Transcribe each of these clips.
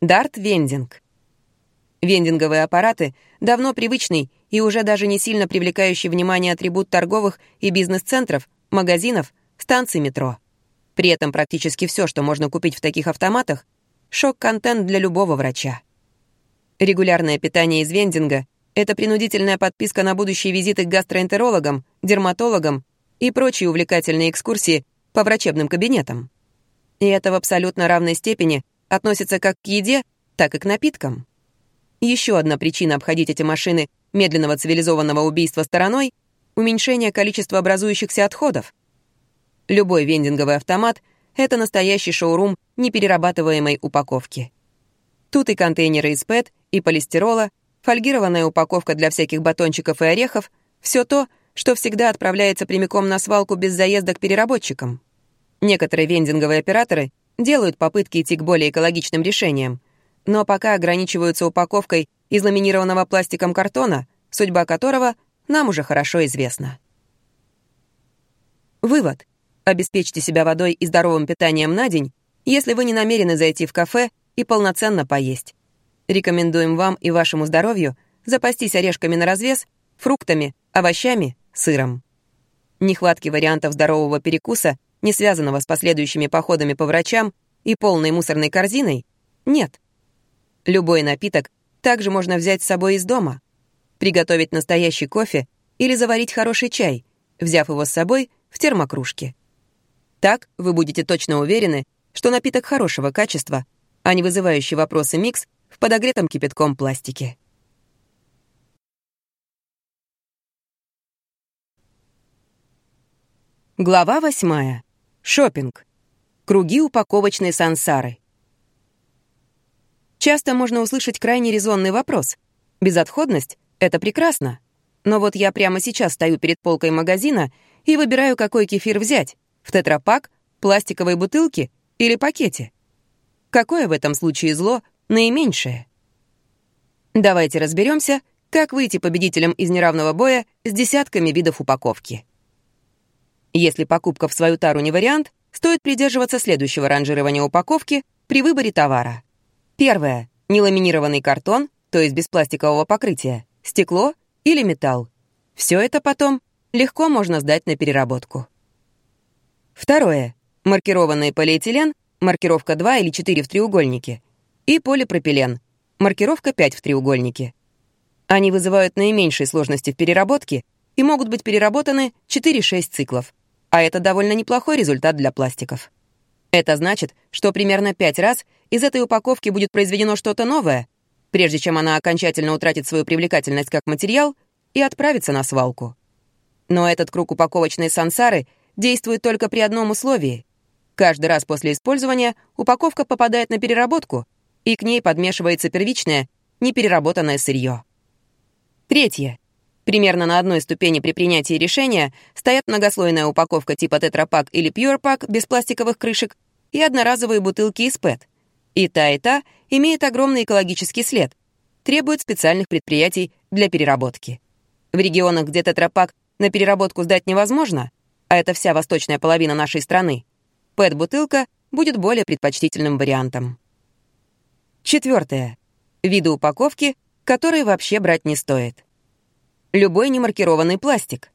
Дарт-вендинг. Вендинговые аппараты — давно привычный и уже даже не сильно привлекающий внимание атрибут торговых и бизнес-центров, магазинов, станций метро. При этом практически все, что можно купить в таких автоматах — шок-контент для любого врача. Регулярное питание из вендинга — это принудительная подписка на будущие визиты к гастроэнтерологам, дерматологам и прочие увлекательные экскурсии по врачебным кабинетам. И это в абсолютно равной степени относится как к еде, так и к напиткам. Еще одна причина обходить эти машины медленного цивилизованного убийства стороной — уменьшение количества образующихся отходов. Любой вендинговый автомат — это настоящий шоурум неперерабатываемой упаковки. Тут и контейнеры из ПЭТ, и полистирола, фольгированная упаковка для всяких батончиков и орехов — все то, что всегда отправляется прямиком на свалку без заезда к переработчикам. Некоторые вендинговые операторы делают попытки идти к более экологичным решениям, но пока ограничиваются упаковкой из ламинированного пластиком картона, судьба которого нам уже хорошо известна. Вывод. Обеспечьте себя водой и здоровым питанием на день, если вы не намерены зайти в кафе и полноценно поесть. Рекомендуем вам и вашему здоровью запастись орешками на развес, фруктами, овощами, сыром. Нехватки вариантов здорового перекуса, не связанного с последующими походами по врачам и полной мусорной корзиной, нет. Любой напиток также можно взять с собой из дома, приготовить настоящий кофе или заварить хороший чай, взяв его с собой в термокружке. Так вы будете точно уверены, что напиток хорошего качества, а не вызывающий вопросы микс в подогретом кипятком пластике. Глава восьмая. Шопинг. Круги упаковочной сансары. Часто можно услышать крайне резонный вопрос. Безотходность — это прекрасно. Но вот я прямо сейчас стою перед полкой магазина и выбираю, какой кефир взять — в тетрапак, пластиковой бутылке или пакете. Какое в этом случае зло наименьшее? Давайте разберемся, как выйти победителем из неравного боя с десятками видов упаковки. Если покупка в свою тару не вариант, стоит придерживаться следующего ранжирования упаковки при выборе товара. Первое. Неламинированный картон, то есть без пластикового покрытия, стекло или металл. Все это потом легко можно сдать на переработку. Второе. Маркированный полиэтилен, маркировка 2 или 4 в треугольнике, и полипропилен, маркировка 5 в треугольнике. Они вызывают наименьшие сложности в переработке и могут быть переработаны 4-6 циклов. А это довольно неплохой результат для пластиков. Это значит, что примерно 5 раз из этой упаковки будет произведено что-то новое, прежде чем она окончательно утратит свою привлекательность как материал и отправится на свалку. Но этот круг упаковочной сансары действует только при одном условии. Каждый раз после использования упаковка попадает на переработку, и к ней подмешивается первичное, непереработанное сырье. Третье. Примерно на одной ступени при принятии решения стоят многослойная упаковка типа тетрапак или пьюрпак без пластиковых крышек и одноразовые бутылки из ПЭТ. И та, и та имеет огромный экологический след, требует специальных предприятий для переработки. В регионах, где тетрапак на переработку сдать невозможно, а это вся восточная половина нашей страны, ПЭТ-бутылка будет более предпочтительным вариантом. Четвертое. Виды упаковки, которые вообще брать не стоит любой немаркированный пластик.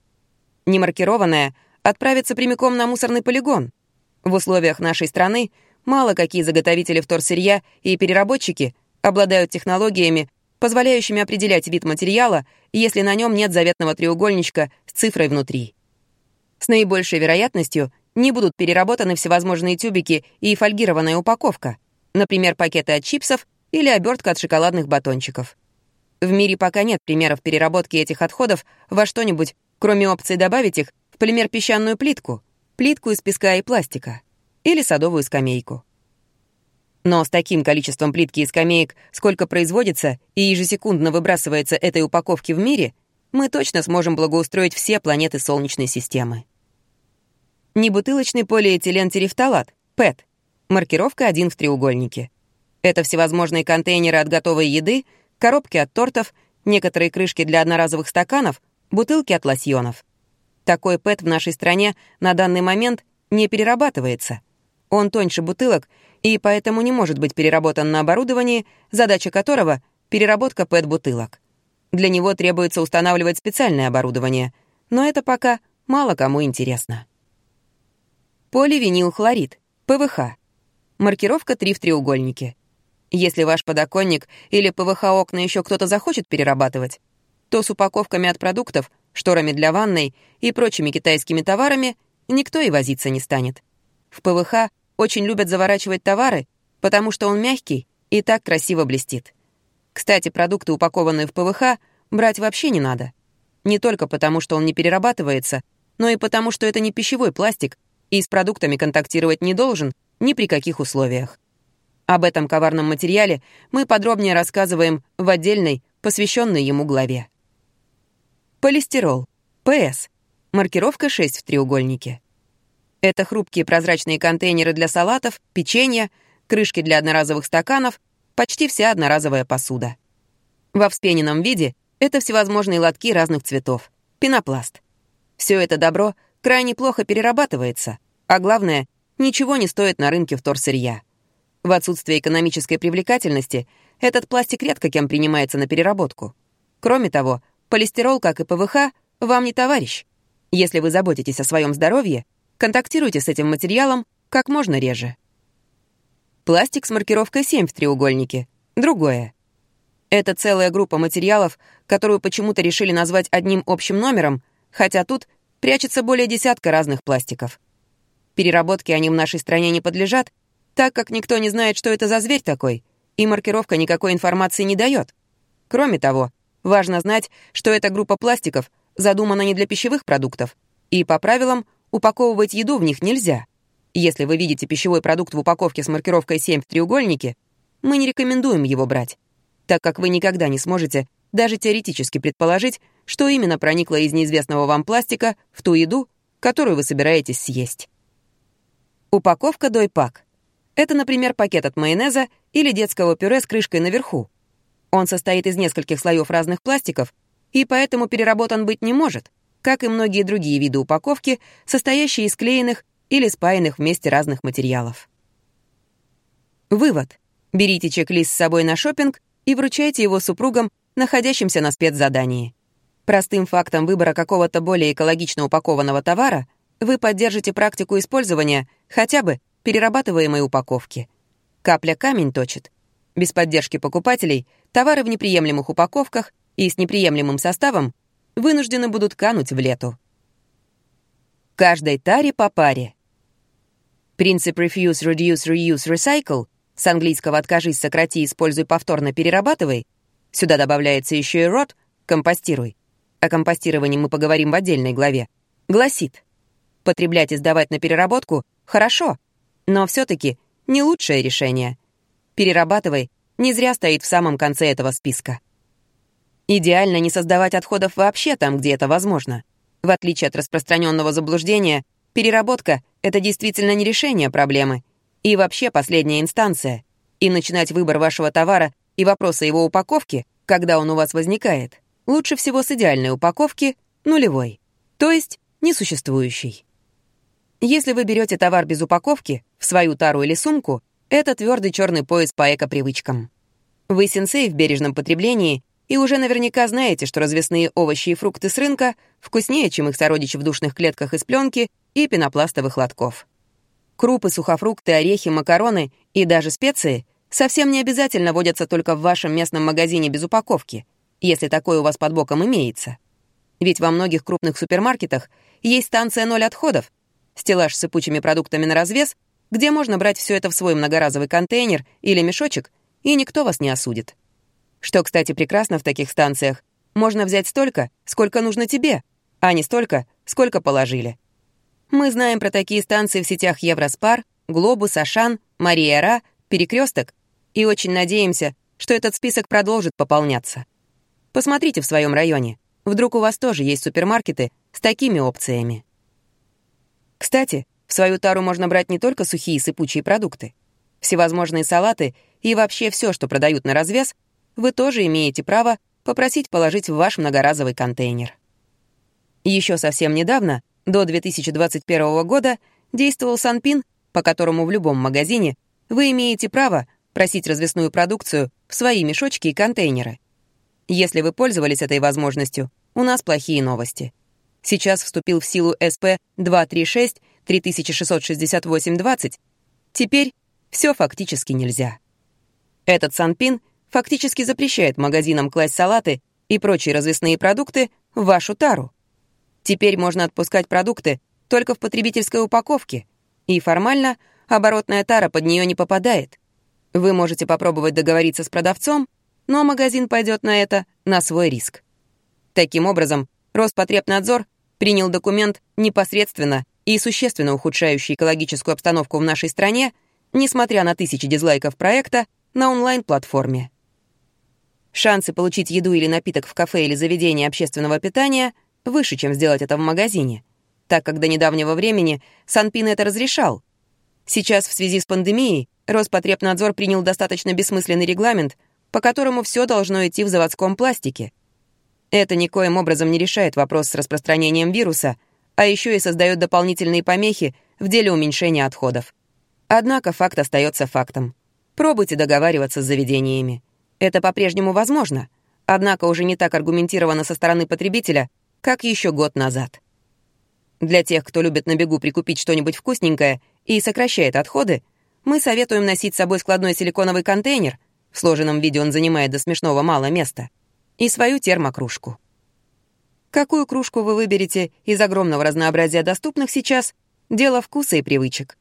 Немаркированное отправится прямиком на мусорный полигон. В условиях нашей страны мало какие заготовители вторсырья и переработчики обладают технологиями, позволяющими определять вид материала, если на нем нет заветного треугольничка с цифрой внутри. С наибольшей вероятностью не будут переработаны всевозможные тюбики и фольгированная упаковка, например, пакеты от чипсов или обертка от шоколадных батончиков. В мире пока нет примеров переработки этих отходов во что-нибудь, кроме опции добавить их в полимер-песчаную плитку, плитку из песка и пластика или садовую скамейку. Но с таким количеством плитки и скамеек, сколько производится и ежесекундно выбрасывается этой упаковки в мире, мы точно сможем благоустроить все планеты Солнечной системы. Небутылочный полиэтилен-терефталат, ПЭТ, маркировка один в треугольнике. Это всевозможные контейнеры от готовой еды, коробки от тортов, некоторые крышки для одноразовых стаканов, бутылки от лосьонов. Такой ПЭТ в нашей стране на данный момент не перерабатывается. Он тоньше бутылок и поэтому не может быть переработан на оборудовании, задача которого — переработка ПЭТ-бутылок. Для него требуется устанавливать специальное оборудование, но это пока мало кому интересно. Поливинилхлорид, ПВХ. Маркировка 3 в треугольнике. Если ваш подоконник или ПВХ-окна еще кто-то захочет перерабатывать, то с упаковками от продуктов, шторами для ванной и прочими китайскими товарами никто и возиться не станет. В ПВХ очень любят заворачивать товары, потому что он мягкий и так красиво блестит. Кстати, продукты, упакованные в ПВХ, брать вообще не надо. Не только потому, что он не перерабатывается, но и потому, что это не пищевой пластик, и с продуктами контактировать не должен ни при каких условиях. Об этом коварном материале мы подробнее рассказываем в отдельной, посвященной ему главе. Полистирол. ПС. Маркировка 6 в треугольнике. Это хрупкие прозрачные контейнеры для салатов, печенья, крышки для одноразовых стаканов, почти вся одноразовая посуда. Во вспененном виде это всевозможные лотки разных цветов. Пенопласт. Все это добро крайне плохо перерабатывается, а главное, ничего не стоит на рынке вторсырья. В отсутствие экономической привлекательности этот пластик редко кем принимается на переработку. Кроме того, полистирол, как и ПВХ, вам не товарищ. Если вы заботитесь о своем здоровье, контактируйте с этим материалом как можно реже. Пластик с маркировкой 7 в треугольнике. Другое. Это целая группа материалов, которую почему-то решили назвать одним общим номером, хотя тут прячется более десятка разных пластиков. Переработке они в нашей стране не подлежат, так как никто не знает, что это за зверь такой, и маркировка никакой информации не дает. Кроме того, важно знать, что эта группа пластиков задумана не для пищевых продуктов, и по правилам упаковывать еду в них нельзя. Если вы видите пищевой продукт в упаковке с маркировкой 7 в треугольнике, мы не рекомендуем его брать, так как вы никогда не сможете даже теоретически предположить, что именно проникло из неизвестного вам пластика в ту еду, которую вы собираетесь съесть. Упаковка дойпак. Это, например, пакет от майонеза или детского пюре с крышкой наверху. Он состоит из нескольких слоев разных пластиков и поэтому переработан быть не может, как и многие другие виды упаковки, состоящие из клеенных или спаянных вместе разных материалов. Вывод. Берите чек-лист с собой на шопинг и вручайте его супругам, находящимся на спецзадании. Простым фактом выбора какого-то более экологично упакованного товара вы поддержите практику использования хотя бы перерабатываемой упаковки. Капля камень точит. Без поддержки покупателей товары в неприемлемых упаковках и с неприемлемым составом вынуждены будут кануть в лету. Каждой таре по паре. Принцип Refuse, Reduce, Reuse, Recycle с английского «откажись, сократи, используй, повторно, перерабатывай» сюда добавляется еще и рот «компостируй». О компостировании мы поговорим в отдельной главе. Гласит, потреблять и сдавать на переработку — хорошо, но все таки не лучшее решение. Перерабатывай не зря стоит в самом конце этого списка. Идеально не создавать отходов вообще там, где это возможно. В отличие от распространенного заблуждения, переработка — это действительно не решение проблемы и вообще последняя инстанция. И начинать выбор вашего товара и вопроса его упаковки, когда он у вас возникает, лучше всего с идеальной упаковки нулевой, то есть несуществующей. Если вы берете товар без упаковки, в свою тару или сумку, это твердый черный пояс по эко-привычкам. Вы сенсей в бережном потреблении и уже наверняка знаете, что развесные овощи и фрукты с рынка вкуснее, чем их сородичи в душных клетках из пленки и пенопластовых лотков. Крупы, сухофрукты, орехи, макароны и даже специи совсем не обязательно водятся только в вашем местном магазине без упаковки, если такое у вас под боком имеется. Ведь во многих крупных супермаркетах есть станция «Ноль отходов», стеллаж с сыпучими продуктами на развес, где можно брать все это в свой многоразовый контейнер или мешочек, и никто вас не осудит. Что, кстати, прекрасно в таких станциях. Можно взять столько, сколько нужно тебе, а не столько, сколько положили. Мы знаем про такие станции в сетях Евроспар, Глобус, Ашан, Мария Ра, Перекресток и очень надеемся, что этот список продолжит пополняться. Посмотрите в своем районе. Вдруг у вас тоже есть супермаркеты с такими опциями. Кстати, в свою тару можно брать не только сухие сыпучие продукты. Всевозможные салаты и вообще все, что продают на развес, вы тоже имеете право попросить положить в ваш многоразовый контейнер. Еще совсем недавно, до 2021 года, действовал Санпин, по которому в любом магазине вы имеете право просить развесную продукцию в свои мешочки и контейнеры. Если вы пользовались этой возможностью, у нас плохие новости. Сейчас вступил в силу СП 236 3668-20. Теперь все фактически нельзя. Этот санпин фактически запрещает магазинам класть салаты и прочие развесные продукты в вашу тару. Теперь можно отпускать продукты только в потребительской упаковке, и формально оборотная тара под нее не попадает. Вы можете попробовать договориться с продавцом, но магазин пойдет на это на свой риск. Таким образом, Роспотребнадзор принял документ непосредственно и существенно ухудшающий экологическую обстановку в нашей стране, несмотря на тысячи дизлайков проекта на онлайн-платформе. Шансы получить еду или напиток в кафе или заведении общественного питания выше, чем сделать это в магазине, так как до недавнего времени Санпин это разрешал. Сейчас в связи с пандемией Роспотребнадзор принял достаточно бессмысленный регламент, по которому все должно идти в заводском пластике. Это никоим образом не решает вопрос с распространением вируса, а еще и создает дополнительные помехи в деле уменьшения отходов. Однако факт остается фактом. Пробуйте договариваться с заведениями. Это по-прежнему возможно, однако уже не так аргументировано со стороны потребителя, как еще год назад. Для тех, кто любит на бегу прикупить что-нибудь вкусненькое и сокращает отходы, мы советуем носить с собой складной силиконовый контейнер, в сложенном виде он занимает до смешного мало места, и свою термокружку. Какую кружку вы выберете из огромного разнообразия доступных сейчас — дело вкуса и привычек.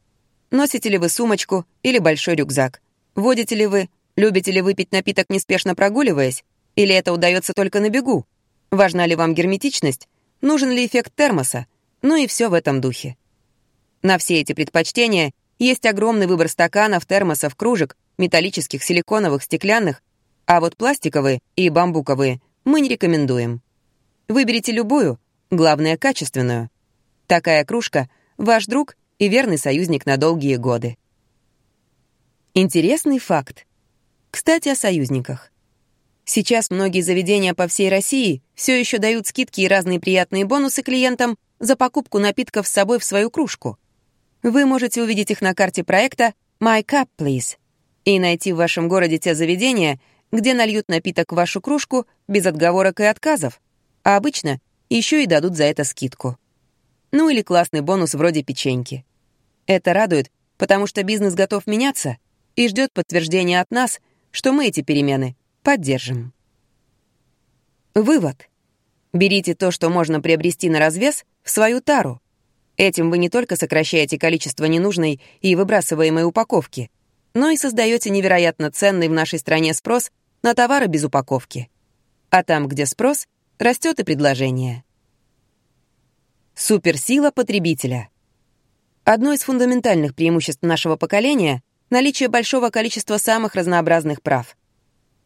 Носите ли вы сумочку или большой рюкзак? Водите ли вы? Любите ли выпить напиток неспешно прогуливаясь? Или это удается только на бегу? Важна ли вам герметичность? Нужен ли эффект термоса? Ну и все в этом духе. На все эти предпочтения есть огромный выбор стаканов, термосов, кружек, металлических, силиконовых, стеклянных, а вот пластиковые и бамбуковые мы не рекомендуем. Выберите любую, главное — качественную. Такая кружка — ваш друг и верный союзник на долгие годы. Интересный факт. Кстати, о союзниках. Сейчас многие заведения по всей России все еще дают скидки и разные приятные бонусы клиентам за покупку напитков с собой в свою кружку. Вы можете увидеть их на карте проекта «My Cup, Please» и найти в вашем городе те заведения, где нальют напиток в вашу кружку без отговорок и отказов, а обычно еще и дадут за это скидку. Ну или классный бонус вроде печеньки. Это радует, потому что бизнес готов меняться — и ждет подтверждения от нас, что мы эти перемены поддержим. Вывод. Берите то, что можно приобрести на развес, в свою тару. Этим вы не только сокращаете количество ненужной и выбрасываемой упаковки, но и создаете невероятно ценный в нашей стране спрос на товары без упаковки. А там, где спрос, растет и предложение. Суперсила потребителя. Одно из фундаментальных преимуществ нашего поколения наличие большого количества самых разнообразных прав.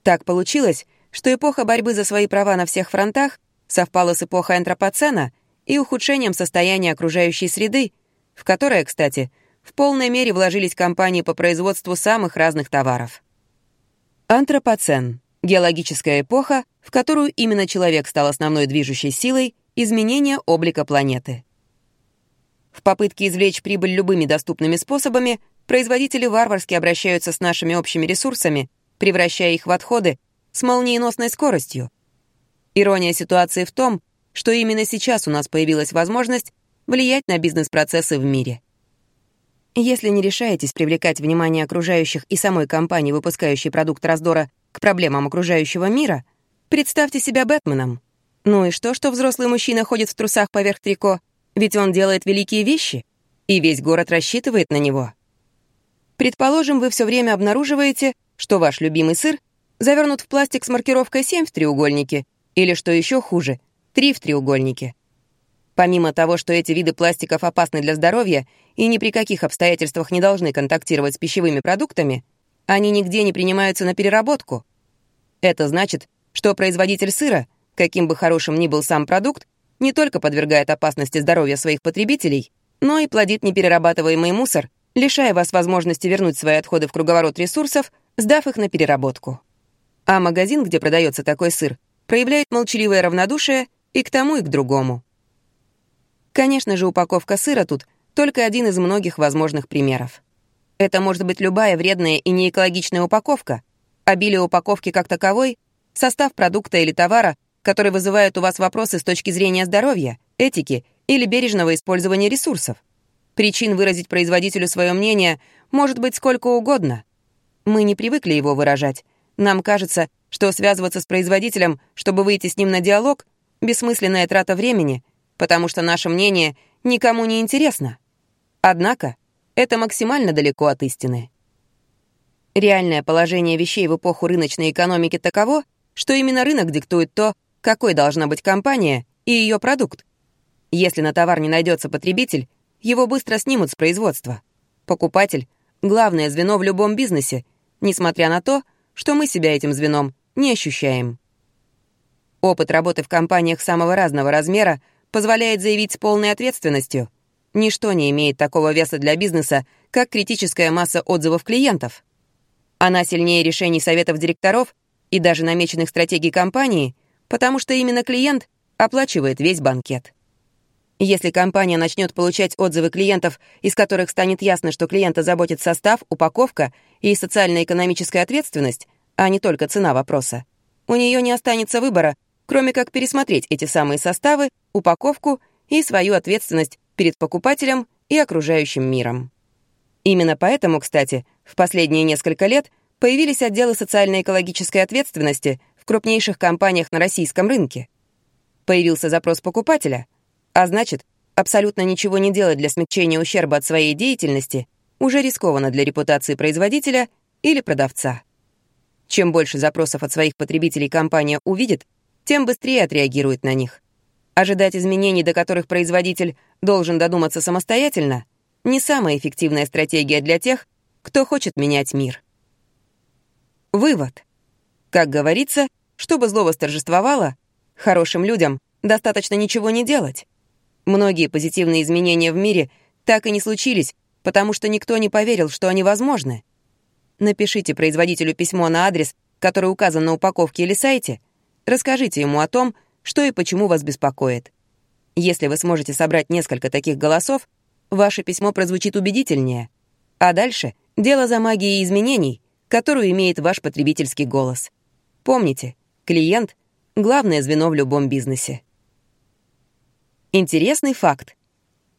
Так получилось, что эпоха борьбы за свои права на всех фронтах совпала с эпохой антропоцена и ухудшением состояния окружающей среды, в которое, кстати, в полной мере вложились компании по производству самых разных товаров. Антропоцен — геологическая эпоха, в которую именно человек стал основной движущей силой изменения облика планеты. В попытке извлечь прибыль любыми доступными способами производители варварски обращаются с нашими общими ресурсами, превращая их в отходы с молниеносной скоростью. Ирония ситуации в том, что именно сейчас у нас появилась возможность влиять на бизнес-процессы в мире. Если не решаетесь привлекать внимание окружающих и самой компании, выпускающей продукт раздора, к проблемам окружающего мира, представьте себя Бэтменом. Ну и что, что взрослый мужчина ходит в трусах поверх трико? Ведь он делает великие вещи, и весь город рассчитывает на него. Предположим, вы все время обнаруживаете, что ваш любимый сыр завернут в пластик с маркировкой 7 в треугольнике, или, что еще хуже, 3 в треугольнике. Помимо того, что эти виды пластиков опасны для здоровья и ни при каких обстоятельствах не должны контактировать с пищевыми продуктами, они нигде не принимаются на переработку. Это значит, что производитель сыра, каким бы хорошим ни был сам продукт, не только подвергает опасности здоровья своих потребителей, но и плодит неперерабатываемый мусор, лишая вас возможности вернуть свои отходы в круговорот ресурсов, сдав их на переработку. А магазин, где продается такой сыр, проявляет молчаливое равнодушие и к тому, и к другому. Конечно же, упаковка сыра тут только один из многих возможных примеров. Это может быть любая вредная и неэкологичная упаковка, обилие упаковки как таковой, состав продукта или товара, который вызывает у вас вопросы с точки зрения здоровья, этики или бережного использования ресурсов. Причин выразить производителю свое мнение может быть сколько угодно. Мы не привыкли его выражать. Нам кажется, что связываться с производителем, чтобы выйти с ним на диалог, бессмысленная трата времени, потому что наше мнение никому не интересно. Однако это максимально далеко от истины. Реальное положение вещей в эпоху рыночной экономики таково, что именно рынок диктует то, какой должна быть компания и ее продукт. Если на товар не найдется потребитель, его быстро снимут с производства. Покупатель — главное звено в любом бизнесе, несмотря на то, что мы себя этим звеном не ощущаем. Опыт работы в компаниях самого разного размера позволяет заявить с полной ответственностью. Ничто не имеет такого веса для бизнеса, как критическая масса отзывов клиентов. Она сильнее решений советов директоров и даже намеченных стратегий компании, потому что именно клиент оплачивает весь банкет. Если компания начнет получать отзывы клиентов, из которых станет ясно, что клиента заботит состав, упаковка и социально-экономическая ответственность, а не только цена вопроса, у нее не останется выбора, кроме как пересмотреть эти самые составы, упаковку и свою ответственность перед покупателем и окружающим миром. Именно поэтому, кстати, в последние несколько лет появились отделы социально-экологической ответственности в крупнейших компаниях на российском рынке. Появился запрос покупателя, а значит, абсолютно ничего не делать для смягчения ущерба от своей деятельности уже рискованно для репутации производителя или продавца. Чем больше запросов от своих потребителей компания увидит, тем быстрее отреагирует на них. Ожидать изменений, до которых производитель должен додуматься самостоятельно, не самая эффективная стратегия для тех, кто хочет менять мир. Вывод. Как говорится, чтобы зло восторжествовало, хорошим людям достаточно ничего не делать. Многие позитивные изменения в мире так и не случились, потому что никто не поверил, что они возможны. Напишите производителю письмо на адрес, который указан на упаковке или сайте. Расскажите ему о том, что и почему вас беспокоит. Если вы сможете собрать несколько таких голосов, ваше письмо прозвучит убедительнее. А дальше — дело за магией изменений, которую имеет ваш потребительский голос. Помните, клиент — главное звено в любом бизнесе. Интересный факт.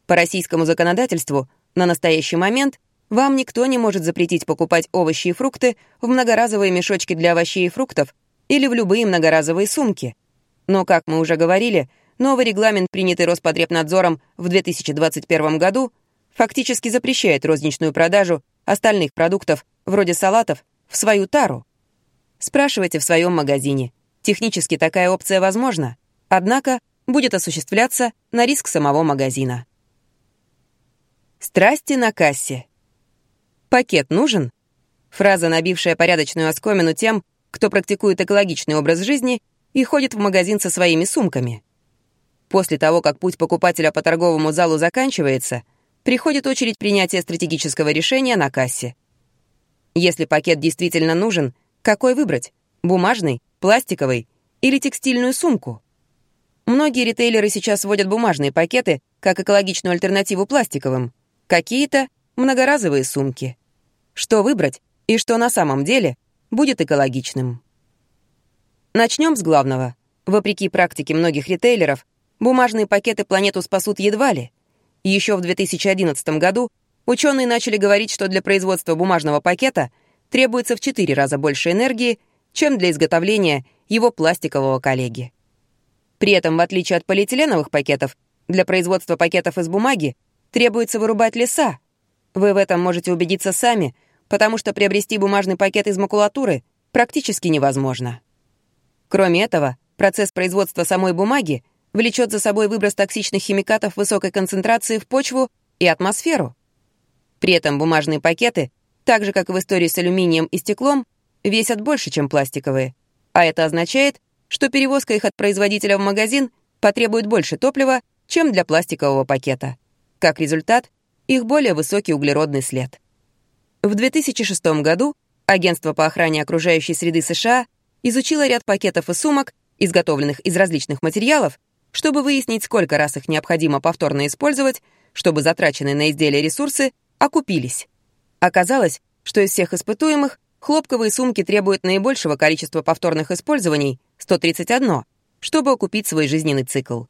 По российскому законодательству на настоящий момент вам никто не может запретить покупать овощи и фрукты в многоразовые мешочки для овощей и фруктов или в любые многоразовые сумки. Но, как мы уже говорили, новый регламент, принятый Роспотребнадзором в 2021 году, фактически запрещает розничную продажу остальных продуктов, вроде салатов, в свою тару. Спрашивайте в своем магазине. Технически такая опция возможна, однако будет осуществляться на риск самого магазина. Страсти на кассе. «Пакет нужен?» Фраза, набившая порядочную оскомину тем, кто практикует экологичный образ жизни и ходит в магазин со своими сумками. После того, как путь покупателя по торговому залу заканчивается, приходит очередь принятия стратегического решения на кассе. Если пакет действительно нужен, какой выбрать? Бумажный, пластиковый или текстильную сумку? Многие ритейлеры сейчас вводят бумажные пакеты как экологичную альтернативу пластиковым. Какие-то многоразовые сумки. Что выбрать и что на самом деле будет экологичным? Начнем с главного. Вопреки практике многих ритейлеров, бумажные пакеты планету спасут едва ли. Еще в 2011 году ученые начали говорить, что для производства бумажного пакета требуется в 4 раза больше энергии, чем для изготовления его пластикового коллеги. При этом, в отличие от полиэтиленовых пакетов, для производства пакетов из бумаги требуется вырубать леса, вы в этом можете убедиться сами, потому что приобрести бумажный пакет из макулатуры практически невозможно. Кроме этого, процесс производства самой бумаги влечет за собой выброс токсичных химикатов высокой концентрации в почву и атмосферу. При этом бумажные пакеты, так же как и в истории с алюминием и стеклом, весят больше, чем пластиковые, а это означает, что перевозка их от производителя в магазин потребует больше топлива, чем для пластикового пакета. Как результат, их более высокий углеродный след. В 2006 году Агентство по охране окружающей среды США изучило ряд пакетов и сумок, изготовленных из различных материалов, чтобы выяснить, сколько раз их необходимо повторно использовать, чтобы затраченные на изделие ресурсы окупились. Оказалось, что из всех испытуемых хлопковые сумки требуют наибольшего количества повторных использований — 131, чтобы окупить свой жизненный цикл.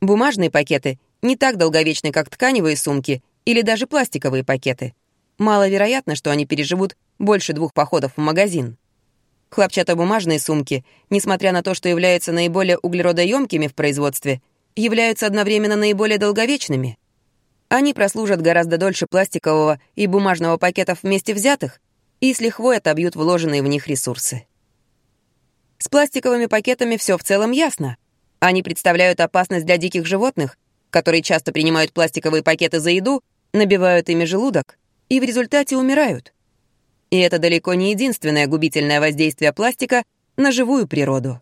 Бумажные пакеты не так долговечны, как тканевые сумки или даже пластиковые пакеты. Маловероятно, что они переживут больше двух походов в магазин. Хлопчатобумажные сумки, несмотря на то, что являются наиболее углеродоемкими в производстве, являются одновременно наиболее долговечными. Они прослужат гораздо дольше пластикового и бумажного пакетов вместе взятых и с лихвой отобьют вложенные в них ресурсы. С пластиковыми пакетами все в целом ясно. Они представляют опасность для диких животных, которые часто принимают пластиковые пакеты за еду, набивают ими желудок и в результате умирают. И это далеко не единственное губительное воздействие пластика на живую природу.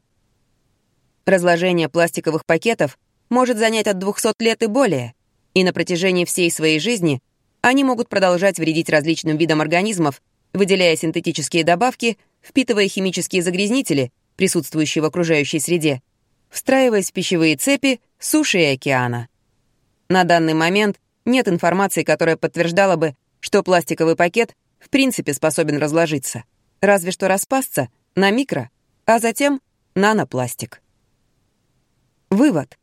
Разложение пластиковых пакетов может занять от 200 лет и более, и на протяжении всей своей жизни они могут продолжать вредить различным видам организмов, выделяя синтетические добавки, впитывая химические загрязнители, присутствующие в окружающей среде, встраиваясь в пищевые цепи, суши и океана. На данный момент нет информации, которая подтверждала бы, что пластиковый пакет в принципе способен разложиться, разве что распасться на микро, а затем нанопластик. Вывод.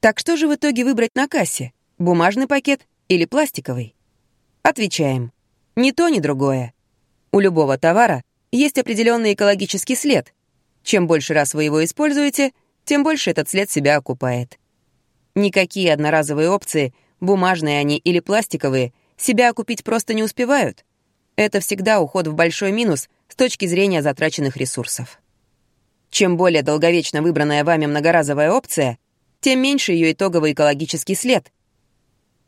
Так что же в итоге выбрать на кассе? Бумажный пакет или пластиковый? Отвечаем. Ни то, ни другое. У любого товара есть определенный экологический след. Чем больше раз вы его используете, тем больше этот след себя окупает. Никакие одноразовые опции, бумажные они или пластиковые, себя окупить просто не успевают. Это всегда уход в большой минус с точки зрения затраченных ресурсов. Чем более долговечно выбранная вами многоразовая опция, тем меньше ее итоговый экологический след.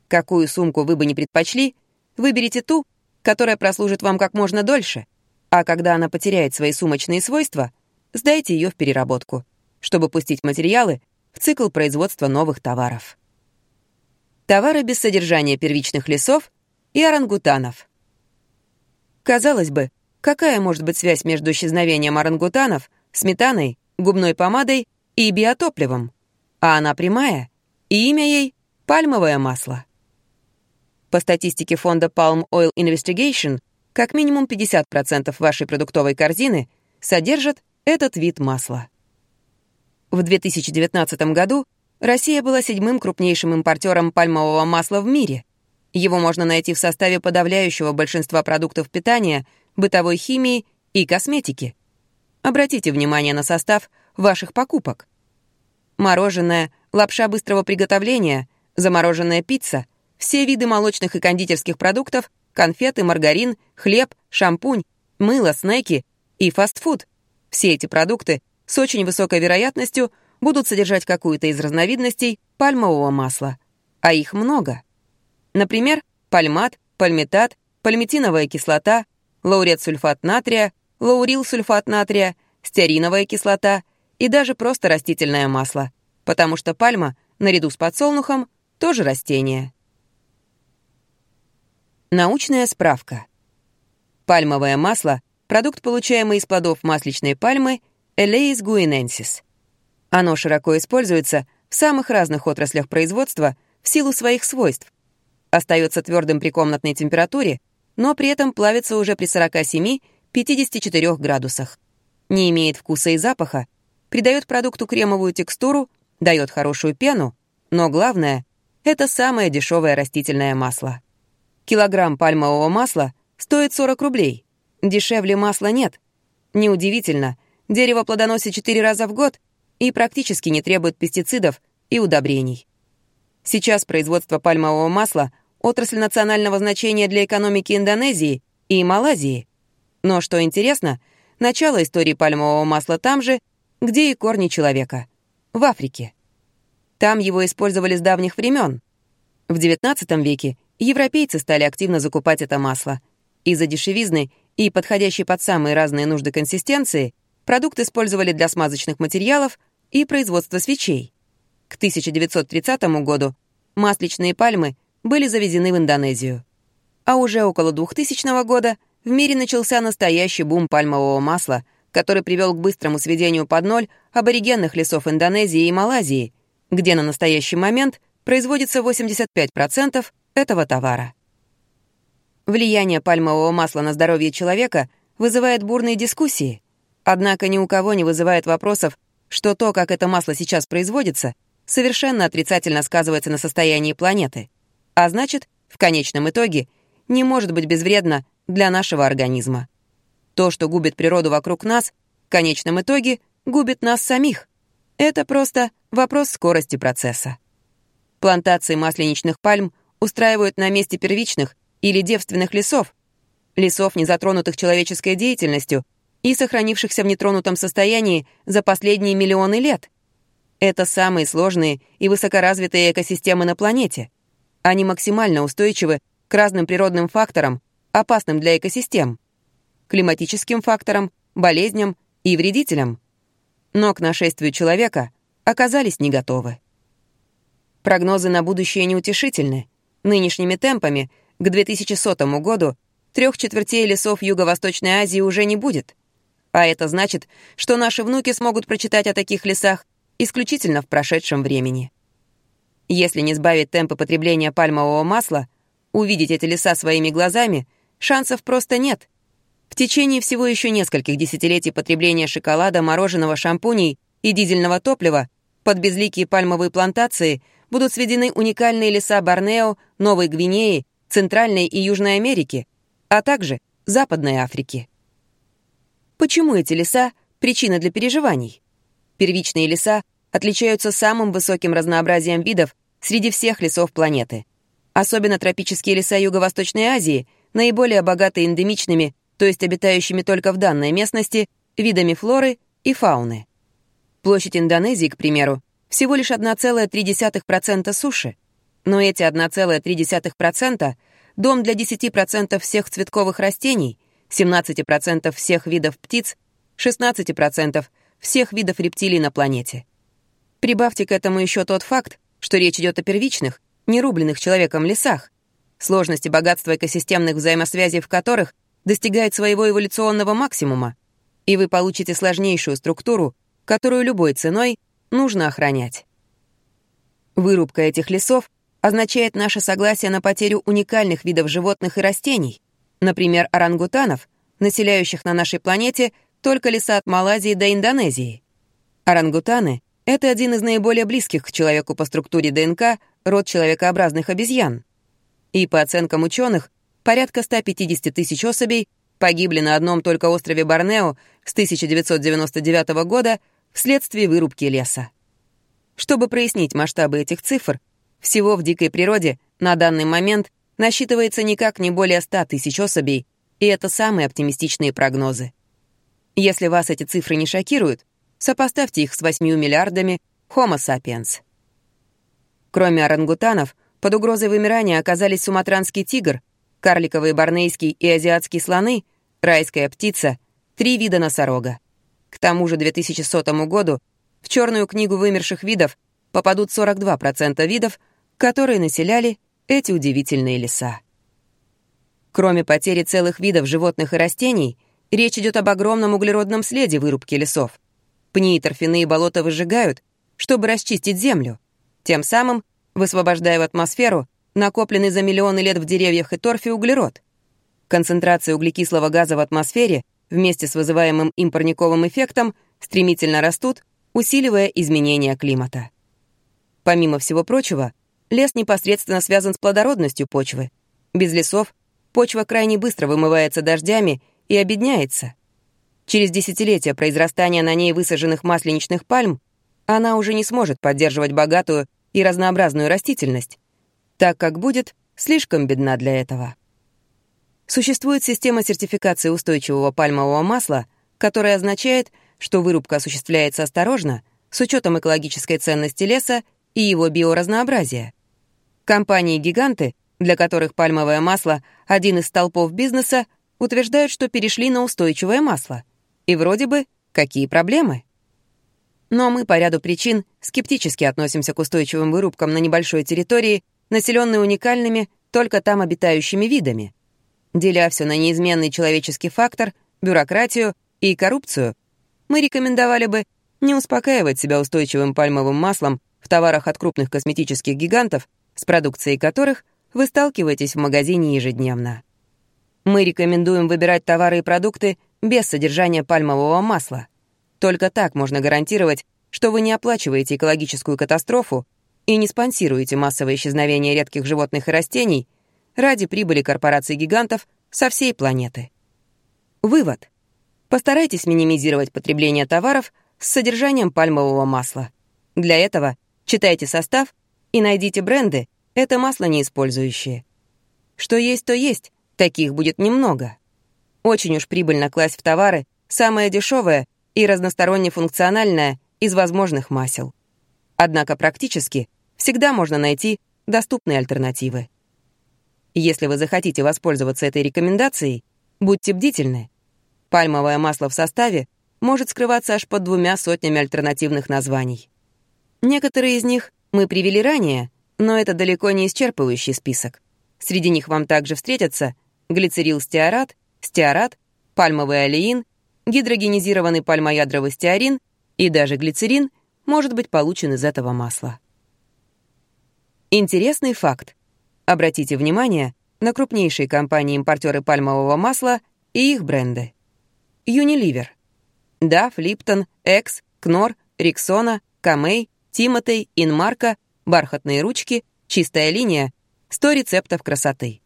Какую сумку вы бы не предпочли, выберите ту, которая прослужит вам как можно дольше, а когда она потеряет свои сумочные свойства, сдайте ее в переработку, чтобы пустить материалы в цикл производства новых товаров. Товары без содержания первичных лесов и орангутанов — Казалось бы, какая может быть связь между исчезновением орангутанов, сметаной, губной помадой и биотопливом? А она прямая, и имя ей — пальмовое масло. По статистике фонда Palm Oil Investigation, как минимум 50% вашей продуктовой корзины содержат этот вид масла. В 2019 году Россия была седьмым крупнейшим импортером пальмового масла в мире — его можно найти в составе подавляющего большинства продуктов питания, бытовой химии и косметики. Обратите внимание на состав ваших покупок. Мороженое, лапша быстрого приготовления, замороженная пицца, все виды молочных и кондитерских продуктов, конфеты, маргарин, хлеб, шампунь, мыло, снеки и фастфуд. Все эти продукты с очень высокой вероятностью будут содержать какую-то из разновидностей пальмового масла. А их много. Например, пальмат, пальмитат, пальмитиновая кислота, лаурет-сульфат натрия, лаурил-сульфат натрия, стеариновая кислота и даже просто растительное масло, потому что пальма, наряду с подсолнухом, тоже растение. Научная справка. Пальмовое масло — продукт, получаемый из плодов масличной пальмы Элеис гуиненсис. Оно широко используется в самых разных отраслях производства в силу своих свойств, остается твердым при комнатной температуре, но при этом плавится уже при 47-54 градусах. Не имеет вкуса и запаха, придает продукту кремовую текстуру, дает хорошую пену, но главное — это самое дешевое растительное масло. Килограмм пальмового масла стоит 40 рублей. Дешевле масла нет. Неудивительно, дерево плодоносит 4 раза в год и практически не требует пестицидов и удобрений. Сейчас производство пальмового масла отрасль национального значения для экономики Индонезии и Малайзии. Но, что интересно, начало истории пальмового масла там же, где и корни человека — в Африке. Там его использовали с давних времен. В XIX веке европейцы стали активно закупать это масло. Из-за дешевизны и подходящей под самые разные нужды консистенции продукт использовали для смазочных материалов и производства свечей. К 1930 году масличные пальмы были завезены в Индонезию. А уже около 2000 года в мире начался настоящий бум пальмового масла, который привел к быстрому сведению под ноль аборигенных лесов Индонезии и Малайзии, где на настоящий момент производится 85% этого товара. Влияние пальмового масла на здоровье человека вызывает бурные дискуссии. Однако ни у кого не вызывает вопросов, что то, как это масло сейчас производится, совершенно отрицательно сказывается на состоянии планеты. А значит, в конечном итоге, не может быть безвредно для нашего организма. То, что губит природу вокруг нас, в конечном итоге губит нас самих. Это просто вопрос скорости процесса. Плантации масленичных пальм устраивают на месте первичных или девственных лесов, лесов, не затронутых человеческой деятельностью и сохранившихся в нетронутом состоянии за последние миллионы лет. Это самые сложные и высокоразвитые экосистемы на планете. Они максимально устойчивы к разным природным факторам, опасным для экосистем, климатическим факторам, болезням и вредителям. Но к нашествию человека оказались не готовы. Прогнозы на будущее неутешительны. Нынешними темпами — к 2100 году трех четвертей лесов Юго-Восточной Азии уже не будет. А это значит, что наши внуки смогут прочитать о таких лесах исключительно в прошедшем времени. Если не сбавить темпы потребления пальмового масла, увидеть эти леса своими глазами шансов просто нет. В течение всего еще нескольких десятилетий потребления шоколада, мороженого, шампуней и дизельного топлива под безликие пальмовые плантации будут сведены уникальные леса Борнео, Новой Гвинеи Центральной и Южной Америки, а также Западной Африки. Почему эти леса — причина для переживаний? Первичные леса отличаются самым высоким разнообразием видов среди всех лесов планеты. Особенно тропические леса Юго-Восточной Азии наиболее богаты эндемичными, то есть обитающими только в данной местности, видами флоры и фауны. Площадь Индонезии, к примеру, всего лишь 1,3% суши, но эти 1,3% — дом для 10% всех цветковых растений, 17% всех видов птиц, 16% всех видов рептилий на планете. Прибавьте к этому еще тот факт, что речь идет о первичных, нерубленных человеком лесах, сложности богатства экосистемных взаимосвязей в которых достигает своего эволюционного максимума, и вы получите сложнейшую структуру, которую любой ценой нужно охранять. Вырубка этих лесов — означает наше согласие на потерю уникальных видов животных и растений, например, орангутанов, населяющих на нашей планете только леса от Малайзии до Индонезии. Орангутаны — это один из наиболее близких к человеку по структуре ДНК род человекообразных обезьян. И, по оценкам ученых, порядка 150 тысяч особей погибли на одном только острове Борнео с 1999 года вследствие вырубки леса. Чтобы прояснить масштабы этих цифр, всего в дикой природе на данный момент насчитывается никак не более 100 тысяч особей, и это самые оптимистичные прогнозы. Если вас эти цифры не шокируют, сопоставьте их с 8 миллиардами Homo sapiens. Кроме орангутанов, под угрозой вымирания оказались суматранский тигр, карликовый борнейский и азиатские слоны, райская птица, три вида носорога. К тому же 2100 году в черную книгу вымерших видов попадут 42% видов, которые населяли эти удивительные леса. Кроме потери целых видов животных и растений, речь идет об огромном углеродном следе вырубки лесов. Пни и торфяные болота выжигают, чтобы расчистить землю, тем самым высвобождая в атмосферу накопленный за миллионы лет в деревьях и торфе углерод. Концентрация углекислого газа в атмосфере вместе с вызываемым им парниковым эффектом стремительно растут, усиливая изменения климата. Помимо всего прочего, Лес непосредственно связан с плодородностью почвы. Без лесов почва крайне быстро вымывается дождями и обедняется. Через десятилетия произрастания на ней высаженных масленичных пальм она уже не сможет поддерживать богатую и разнообразную растительность, так как будет слишком бедна для этого. Существует система сертификации устойчивого пальмового масла, которая означает, что вырубка осуществляется осторожно, с учетом экологической ценности леса и его биоразнообразия. Компании-гиганты, для которых пальмовое масло — один из столпов бизнеса, утверждают, что перешли на устойчивое масло. И вроде бы, какие проблемы? Но мы по ряду причин скептически относимся к устойчивым вырубкам на небольшой территории, населенной уникальными, только там обитающими видами. Деля все на неизменный человеческий фактор, бюрократию и коррупцию, мы рекомендовали бы не успокаивать себя устойчивым пальмовым маслом в товарах от крупных косметических гигантов, с продукцией которых вы сталкиваетесь в магазине ежедневно. Мы рекомендуем выбирать товары и продукты без содержания пальмового масла. Только так можно гарантировать, что вы не оплачиваете экологическую катастрофу и не спонсируете массовое исчезновение редких животных и растений ради прибыли корпораций-гигантов со всей планеты. Вывод. Постарайтесь минимизировать потребление товаров с содержанием пальмового масла. Для этого читайте состав и найдите бренды, это масло не использующие. Что есть, то есть, таких будет немного. Очень уж прибыльно класть в товары самое дешевое и разносторонне функциональное из возможных масел. Однако практически всегда можно найти доступные альтернативы. Если вы захотите воспользоваться этой рекомендацией, будьте бдительны. Пальмовое масло в составе может скрываться аж под двумя сотнями альтернативных названий. Некоторые из них мы привели ранее, но это далеко не исчерпывающий список. Среди них вам также встретятся глицерил-стеарат, стеарат, пальмовый олеин, гидрогенизированный пальмоядровый стеарин и даже глицерин может быть получен из этого масла. Интересный факт. Обратите внимание на крупнейшие компании-импортеры пальмового масла и их бренды. Unilever, Dove, Lipton, Axe, Knorr, Rexona, Camay, Timotei, Инмарко, Бархатные ручки, Чистая линия, 100 рецептов красоты.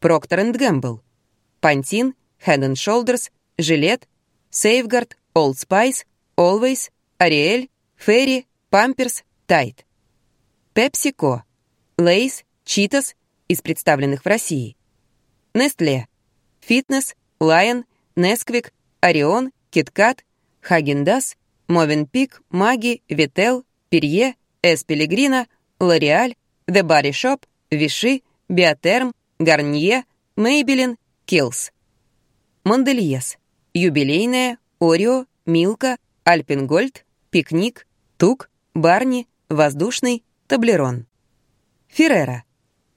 Procter Gamble, Pantene, Head Shoulders, Жилет, Safeguard, Old Spice, Always, Ariel, Fairy, Pampers, Tide. PepsiCo, Lay's, Cheetos из представленных в России. Nestle, Fitness, Lion, Nesquik, Orion, KitKat, Häagen-Dazs, Movenpick, Маги, Vitel, Перье, Эс Пелегрино, L'Oreal, The Body Shop, Виши, Биотерм, Гарнье, Maybelline, Kills. Мондельес, Юбилейная, Орео, Милка, Альпенгольд, Пикник, Тук, Барни, Воздушный, Таблерон. Феррера,